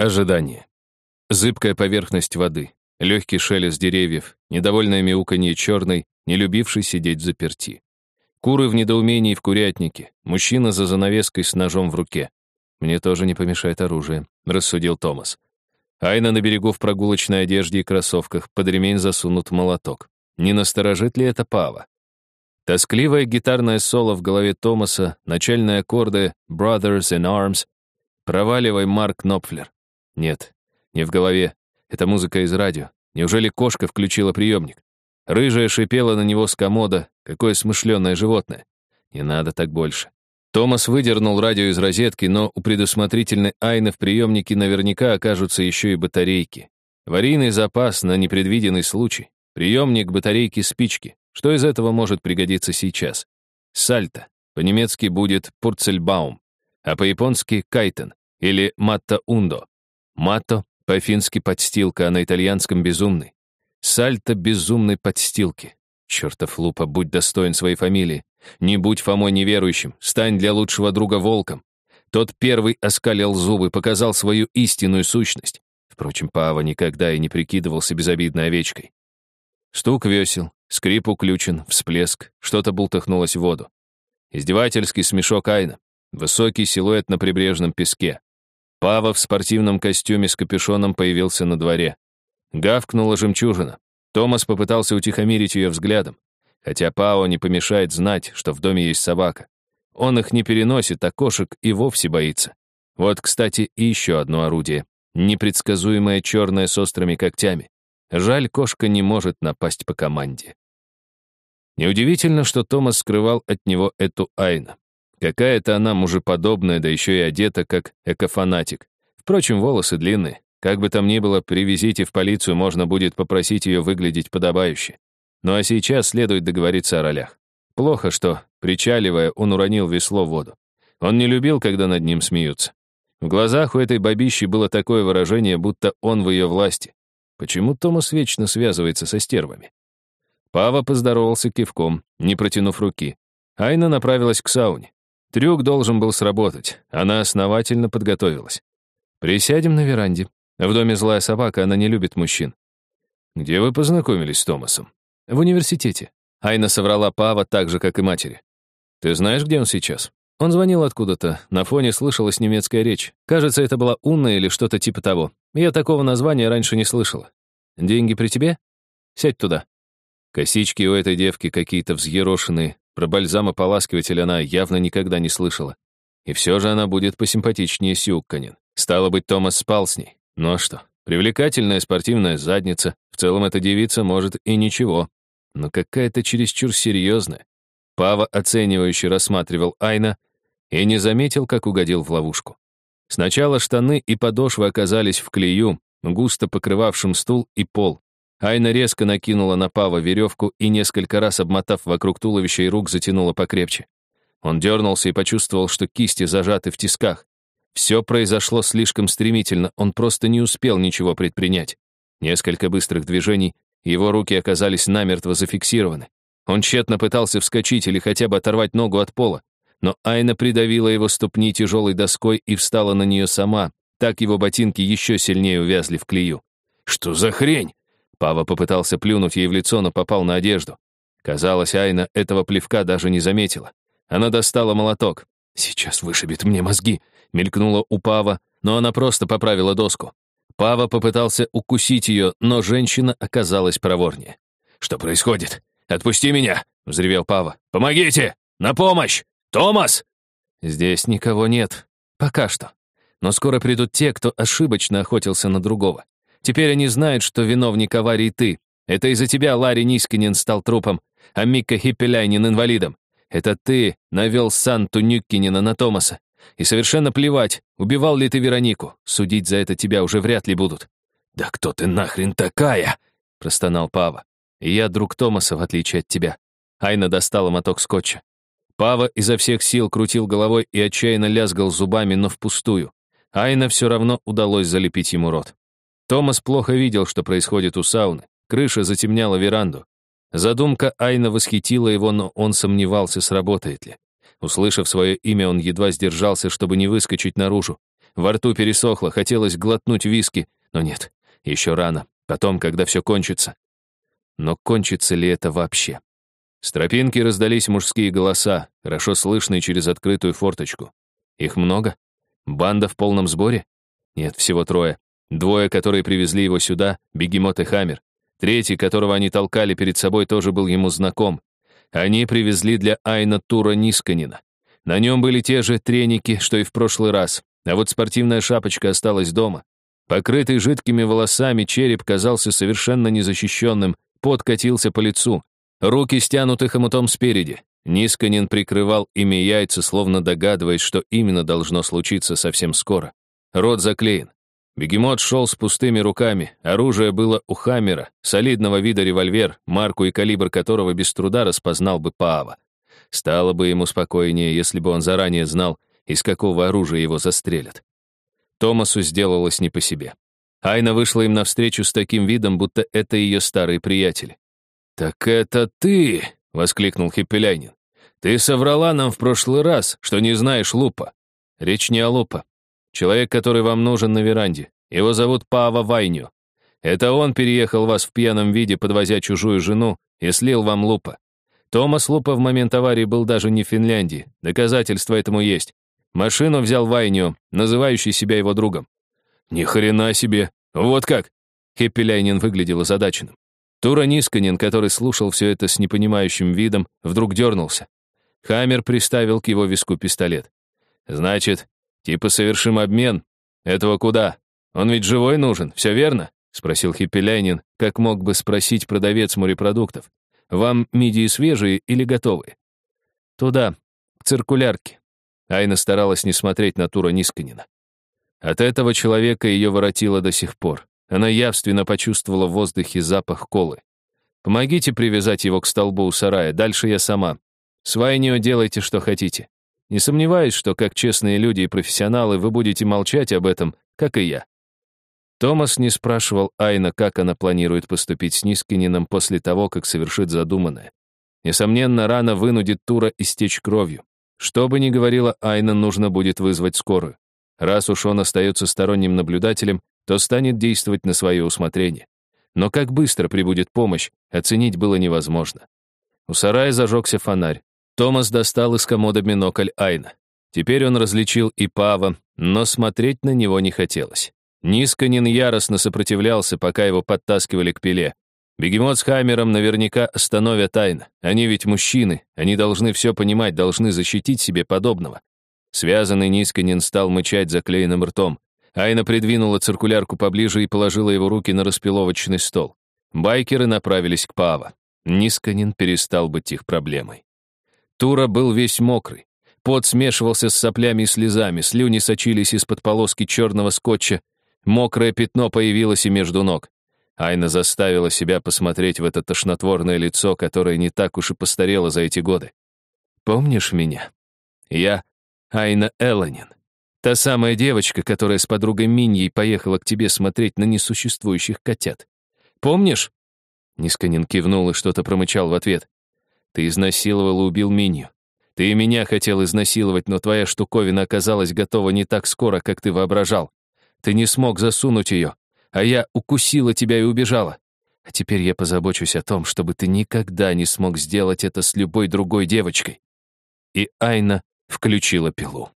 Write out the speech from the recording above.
Ожидание. Зыбкая поверхность воды, легкий шелест деревьев, недовольное мяуканье черной, не любивший сидеть заперти. Куры в недоумении в курятнике, мужчина за занавеской с ножом в руке. «Мне тоже не помешает оружие», — рассудил Томас. Айна на берегу в прогулочной одежде и кроссовках, под ремень засунут молоток. Не насторожит ли это Пава? Тоскливое гитарное соло в голове Томаса, начальные аккорды «Brothers in Arms», «Проваливай, Марк Нопфлер». Нет, не в голове. Это музыка из радио. Неужели кошка включила приемник? Рыжая шипела на него с комода. Какое смышленое животное. Не надо так больше. Томас выдернул радио из розетки, но у предусмотрительной Айны в приемнике наверняка окажутся еще и батарейки. Аварийный запас на непредвиденный случай. Приемник, батарейки, спички. Что из этого может пригодиться сейчас? Сальто. По-немецки будет Пурцельбаум, а по-японски кайтен или матта ундо. Матто по-фински подстилка, а на итальянском безумный. Сальто безумной подстилки. Чертов лупа, будь достоин своей фамилии. Не будь Фомой неверующим, стань для лучшего друга волком. Тот первый оскалил зубы, показал свою истинную сущность. Впрочем, Пава никогда и не прикидывался безобидной овечкой. Стук весел, скрип уключен, всплеск, что-то бултыхнулось в воду. Издевательский смешок Айна, высокий силуэт на прибрежном песке. Пава в спортивном костюме с капюшоном появился на дворе. Гавкнула жемчужина. Томас попытался утихомирить ее взглядом. Хотя Пао не помешает знать, что в доме есть собака. Он их не переносит, а кошек и вовсе боится. Вот, кстати, и еще одно орудие. Непредсказуемое черное с острыми когтями. Жаль, кошка не может напасть по команде. Неудивительно, что Томас скрывал от него эту Айна. Какая-то она мужеподобная, да еще и одета, как экофанатик. Впрочем, волосы длинные. Как бы там ни было, привезите в полицию, можно будет попросить ее выглядеть подобающе. Ну а сейчас следует договориться о ролях. Плохо, что, причаливая, он уронил весло в воду. Он не любил, когда над ним смеются. В глазах у этой бабищи было такое выражение, будто он в ее власти. Почему Томас вечно связывается со стервами? Пава поздоровался кивком, не протянув руки. Айна направилась к сауне. Трюк должен был сработать. Она основательно подготовилась. «Присядем на веранде. В доме злая собака, она не любит мужчин». «Где вы познакомились с Томасом?» «В университете». Айна соврала Пава так же, как и матери. «Ты знаешь, где он сейчас?» Он звонил откуда-то, на фоне слышалась немецкая речь. Кажется, это была Унна или что-то типа того. Я такого названия раньше не слышала. «Деньги при тебе? Сядь туда». Косички у этой девки какие-то взъерошенные, про бальзамополаскиватель она явно никогда не слышала. И все же она будет посимпатичнее Сюкканин. Стало быть, Томас спал с ней. Ну а что? Привлекательная спортивная задница. В целом эта девица может и ничего. Но какая-то чересчур серьезная. Пава оценивающе рассматривал Айна и не заметил, как угодил в ловушку. Сначала штаны и подошвы оказались в клею, густо покрывавшем стул и пол. Айна резко накинула на Пава веревку и несколько раз, обмотав вокруг туловища и рук, затянула покрепче. Он дернулся и почувствовал, что кисти зажаты в тисках. Все произошло слишком стремительно, он просто не успел ничего предпринять. Несколько быстрых движений, его руки оказались намертво зафиксированы. Он тщетно пытался вскочить или хотя бы оторвать ногу от пола, но Айна придавила его ступни тяжелой доской и встала на нее сама, так его ботинки еще сильнее увязли в клею. «Что за хрень?» Пава попытался плюнуть ей в лицо, но попал на одежду. Казалось, Айна этого плевка даже не заметила. Она достала молоток. «Сейчас вышибет мне мозги», — мелькнула у Пава, но она просто поправила доску. Пава попытался укусить ее, но женщина оказалась проворнее. «Что происходит? Отпусти меня!» — взревел Пава. «Помогите! На помощь! Томас!» «Здесь никого нет. Пока что. Но скоро придут те, кто ошибочно охотился на другого. Теперь они знают, что виновник аварии ты. Это из-за тебя Ларри Нискинен стал трупом, а Микка Хиппеляйнин инвалидом. Это ты навел Санту Нюккинена на Томаса. И совершенно плевать, убивал ли ты Веронику. Судить за это тебя уже вряд ли будут. «Да кто ты нахрен такая?» — простонал Пава. Я друг Томаса, в отличие от тебя. Айна достала моток скотча. Пава изо всех сил крутил головой и отчаянно лязгал зубами, но впустую. Айна все равно удалось залепить ему рот. Томас плохо видел, что происходит у сауны. Крыша затемняла веранду. Задумка Айна восхитила его, но он сомневался, сработает ли. Услышав свое имя, он едва сдержался, чтобы не выскочить наружу. Во рту пересохло, хотелось глотнуть виски, но нет, еще рано, потом, когда все кончится. Но кончится ли это вообще? С тропинки раздались мужские голоса, хорошо слышные через открытую форточку. Их много? Банда в полном сборе? Нет, всего трое. Двое, которые привезли его сюда, Бегемот и Хаммер. Третий, которого они толкали перед собой, тоже был ему знаком. Они привезли для Айна Тура Нисканина. На нем были те же треники, что и в прошлый раз, а вот спортивная шапочка осталась дома. Покрытый жидкими волосами череп казался совершенно незащищенным, пот катился по лицу. Руки стянуты хомутом спереди. Нисканин прикрывал ими яйца, словно догадываясь, что именно должно случиться совсем скоро. Рот заклеен. Бегемот шел с пустыми руками. Оружие было у Хаммера, солидного вида револьвер, марку и калибр которого без труда распознал бы Паава. Стало бы ему спокойнее, если бы он заранее знал, из какого оружия его застрелят. Томасу сделалось не по себе. Айна вышла им навстречу с таким видом, будто это ее старый приятель. «Так это ты!» — воскликнул Хиппеляйнин. «Ты соврала нам в прошлый раз, что не знаешь Лупа». «Речь не о Лупа. Человек, который вам нужен на веранде. Его зовут Пава Вайню. Это он переехал вас в пьяном виде, подвозя чужую жену, и слил вам Лупа. Томас Лупа в момент аварии был даже не в Финляндии. Доказательства этому есть. Машину взял Вайню, называющий себя его другом. Ни хрена себе. Вот как. Хеппеляйнин выглядел озадаченным. Тура Нисканин, который слушал все это с непонимающим видом, вдруг дернулся. Хаммер приставил к его виску пистолет. «Значит, типа совершим обмен? Этого куда? Он ведь живой нужен, все верно?» — спросил Хиппеляйнин, как мог бы спросить продавец морепродуктов. «Вам мидии свежие или готовые?» «Туда, к циркулярке». Айна старалась не смотреть на Тура Нисканина. От этого человека ее воротило до сих пор. Она явственно почувствовала в воздухе запах колы. «Помогите привязать его к столбу у сарая, дальше я сама. С Вайнио делайте, что хотите. Не сомневаюсь, что, как честные люди и профессионалы, вы будете молчать об этом, как и я». Томас не спрашивал Айна, как она планирует поступить с Нискинином после того, как совершит задуманное. Несомненно, рана вынудит Тура истечь кровью. Что бы ни говорила Айна, нужно будет вызвать скорую. Раз уж он остается сторонним наблюдателем, то станет действовать на свое усмотрение. Но как быстро прибудет помощь, оценить было невозможно. У сарая зажегся фонарь. Томас достал из комода бинокль Айна. Теперь он различил и Пава, но смотреть на него не хотелось. Нисканин яростно сопротивлялся, пока его подтаскивали к пиле. Бегемот с Хаммером наверняка остановят Айна. Они ведь мужчины, они должны все понимать, должны защитить себе подобного. Связанный Нисканин стал мычать заклеенным ртом. Айна придвинула циркулярку поближе и положила его руки на распиловочный стол. Байкеры направились к Пава. Нисканин перестал быть их проблемой. Тура был весь мокрый. Пот смешивался с соплями и слезами, слюни сочились из-под полоски черного скотча. Мокрое пятно появилось и между ног. Айна заставила себя посмотреть в это тошнотворное лицо, которое не так уж и постарело за эти годы. «Помнишь меня? Я Айна Элланин. Та самая девочка, которая с подругой Миньей поехала к тебе смотреть на несуществующих котят. Помнишь?» Нисканин кивнул и что-то промычал в ответ. «Ты изнасиловал и убил Минью. Ты и меня хотел изнасиловать, но твоя штуковина оказалась готова не так скоро, как ты воображал. Ты не смог засунуть ее, а я укусила тебя и убежала. А теперь я позабочусь о том, чтобы ты никогда не смог сделать это с любой другой девочкой». И Айна включила пилу.